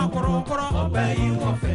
wọn kọ̀rọ̀ kọ̀rọ̀ ọbẹ̀ yìí wọ́n fẹ́.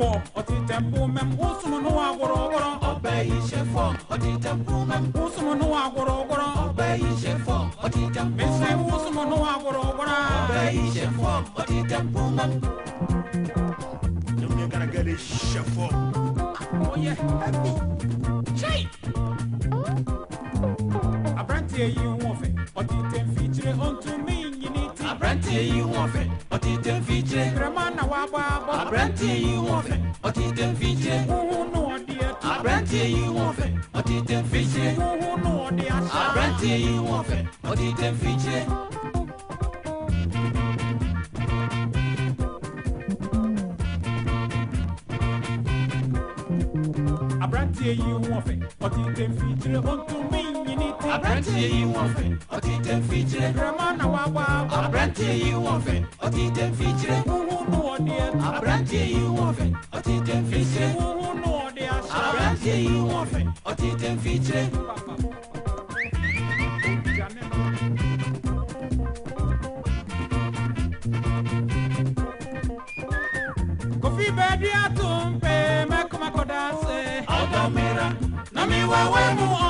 fɔ ɔti tɛ kun mɛm u sumunu wa gɔrɔ gɔrɔ. ɔbɛ y'i se fɔ ɔti tɛ kun mɛm. u sumunu wa gɔrɔ gɔrɔ. ɔbɛ y'i se fɔ ɔti tɛ kun mɛm. misi u sumunu wa gɔrɔ gɔrɔ. ɔbɛ y'i se fɔ ɔti tɛ kun mɛm. jamana kana kɛlen sɛ fɔ. o oh, yɛ ɛbi. seyi. abirantiɛ y'i wɔfɛ ɔti tɛ n fi tire ɔtete mfitire brɛma na wabɔ abɔ aberanteɛ yi ho fɛ ɔtete mfitire huhu no ɔde ato aberanteɛ yi ho fɛ ɔtete mfitire huhu no ɔde ahyɛ aberanteɛ yi ho fɛ ɔtete mfitire. aberanteɛ yi ho fɛ ɔtete mfitire ɔntumi aberanteɛ yi wɔn fɛ ɔte ntɛm fikyire grama na wabɔ abɔ aberanteɛ yi wɔn fɛ ɔte ntɛm fikyire huhu no ɔdeɛ aberanteɛ yi wɔn fɛ ɔte ntɛm fikyire huhu no ɔde ahyɛ aberanteɛ yi wɔn fɛ ɔte ntɛm fikyire. kofi bɛɛ di ato mpɛ mɛkɔmɛkɔ danse. ɔdɔ mera na mi wɛwɛ mu ɔ.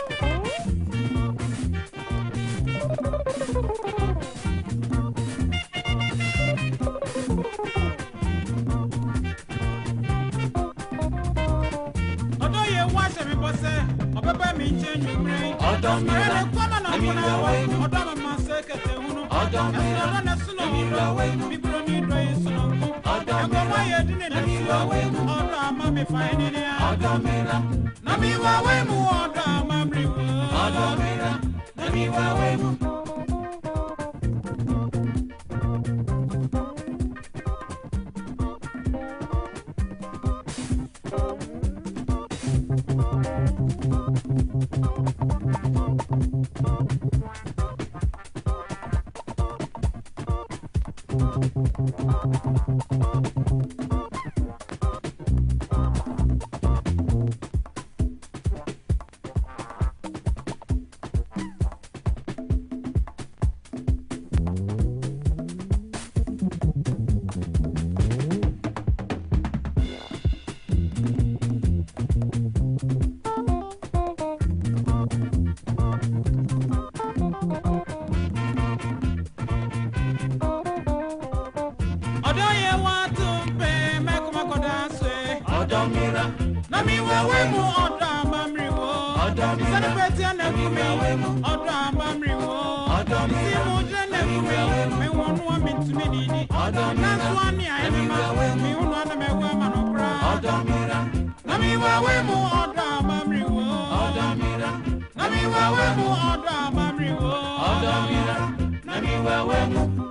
ọ̀dọ̀ mi ra èmi ra wá inú ọ̀dọ̀ mi ma ṣe kẹ̀tẹ̀ hunu ọ̀dọ̀ mi ra èmi ra wá inú bíbúrò ní ìdọ̀ yìí sọ̀rọ̀ mú ọ̀dọ̀ mi ra èmi ra wá inú ọ̀dọ̀ àmà mi mi ra èmi Thank you. wá tún bẹ mẹ́kọ̀mọ́kọ̀ dáṣe. ọ̀dọ̀ mìíràn. nami wẹ́wẹ́ mu ọ̀dọ̀ àbámrì wo. ọ̀dọ̀ mìíràn. ìsẹ́nipẹ́ tí ẹ̀ nẹ́kú mi ọ̀dọ̀ àbámìrì wo. ọ̀dọ̀ mìíràn. ìsìnmú jẹ́ nẹ́kú mi mi wọ́n nú mi tún mi nìyí. ọ̀dọ̀ mìíràn. náà wá ní àyẹ̀mí ma mi ń lọ ọ̀nà mẹ́wọ́ ẹ̀ mànú kúrá. ọ̀dọ̀ mìíràn. nami wẹ́wẹ́ mu ọ̀dọ̀ àbámìrì wo. ọ̀dọ̀ mìíràn. nami wẹ́wẹ́ mu ọ̀dọ̀ àbámìrì wo. ọ̀dọ̀ mìíràn. nami wẹ́wẹ́ mu.